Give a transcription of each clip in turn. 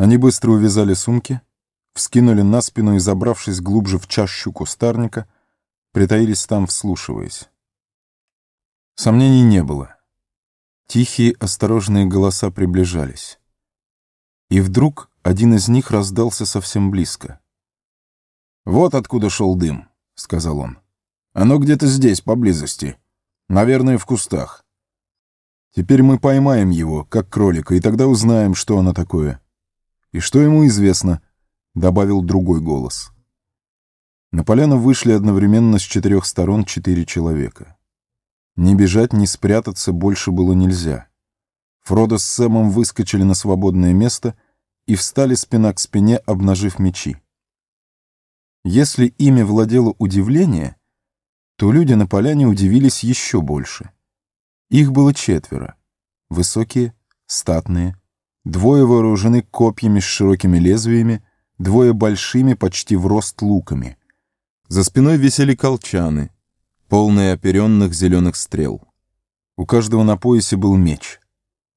Они быстро увязали сумки, вскинули на спину и, забравшись глубже в чащу кустарника, притаились там, вслушиваясь. Сомнений не было. Тихие, осторожные голоса приближались. И вдруг один из них раздался совсем близко. «Вот откуда шел дым», — сказал он. «Оно где-то здесь, поблизости. Наверное, в кустах. Теперь мы поймаем его, как кролика, и тогда узнаем, что оно такое. И что ему известно, — добавил другой голос. На поляну вышли одновременно с четырех сторон четыре человека. Ни бежать, ни спрятаться больше было нельзя. Фродо с Сэмом выскочили на свободное место и встали спина к спине, обнажив мечи. Если ими владело удивление, то люди на поляне удивились еще больше — их было четверо. Высокие, статные. Двое вооружены копьями с широкими лезвиями, двое большими, почти в рост луками. За спиной висели колчаны, полные оперенных зеленых стрел. У каждого на поясе был меч.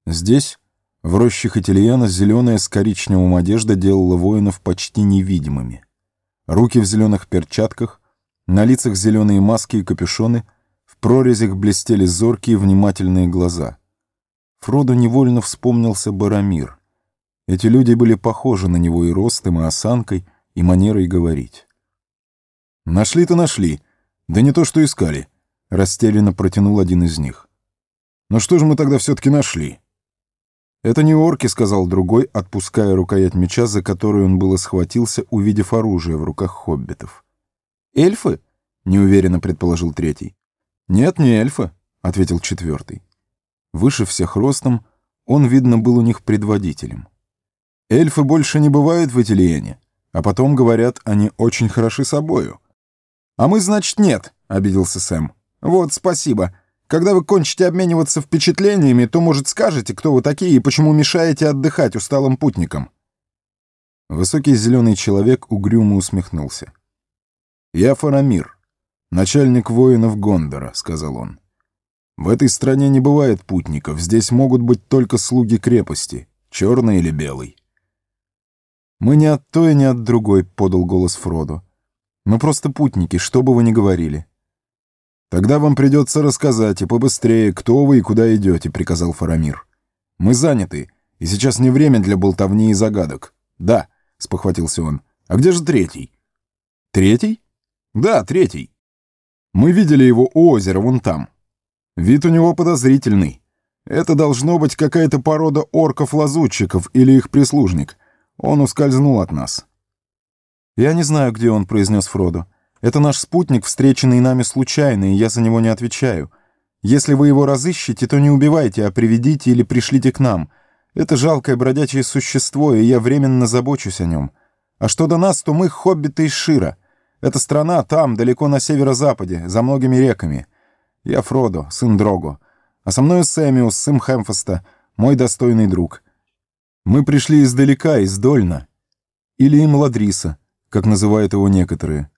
Здесь, в роще Хатильяна, зеленая с коричневым одежда делала воинов почти невидимыми. Руки в зеленых перчатках, на лицах зеленые маски и капюшоны, прорезях блестели зоркие внимательные глаза. Фродо невольно вспомнился Барамир. Эти люди были похожи на него и ростом, и осанкой, и манерой говорить. «Нашли-то нашли. Да не то, что искали», — растерянно протянул один из них. «Но что же мы тогда все-таки нашли?» «Это не орки», — сказал другой, отпуская рукоять меча, за которую он было схватился, увидев оружие в руках хоббитов. «Эльфы?» — неуверенно предположил третий. «Нет, не эльфы», — ответил четвертый. Выше всех ростом, он, видно, был у них предводителем. «Эльфы больше не бывают в Этилиене, а потом, говорят, они очень хороши собою». «А мы, значит, нет», — обиделся Сэм. «Вот, спасибо. Когда вы кончите обмениваться впечатлениями, то, может, скажете, кто вы такие и почему мешаете отдыхать усталым путникам». Высокий зеленый человек угрюмо усмехнулся. «Я Фарамир, «Начальник воинов Гондора», — сказал он. «В этой стране не бывает путников, здесь могут быть только слуги крепости, черный или белый». «Мы не от той, ни от другой», — подал голос Фродо. «Мы просто путники, что бы вы ни говорили». «Тогда вам придется рассказать, и побыстрее, кто вы и куда идете», — приказал Фарамир. «Мы заняты, и сейчас не время для болтовни и загадок». «Да», — спохватился он. «А где же третий?» «Третий?» «Да, третий. Мы видели его у озера вон там. Вид у него подозрительный. Это должно быть какая-то порода орков-лазутчиков или их прислужник. Он ускользнул от нас. «Я не знаю, где он», — произнес Фродо. «Это наш спутник, встреченный нами случайно, и я за него не отвечаю. Если вы его разыщете, то не убивайте, а приведите или пришлите к нам. Это жалкое бродячее существо, и я временно забочусь о нем. А что до нас, то мы хоббиты из Шира». Эта страна там, далеко на северо-западе, за многими реками. Я Фродо, сын Дрого. А со мной Сэмиус, сын Хэмфаста, мой достойный друг. Мы пришли издалека, из Дольна. Или и Младриса, как называют его некоторые.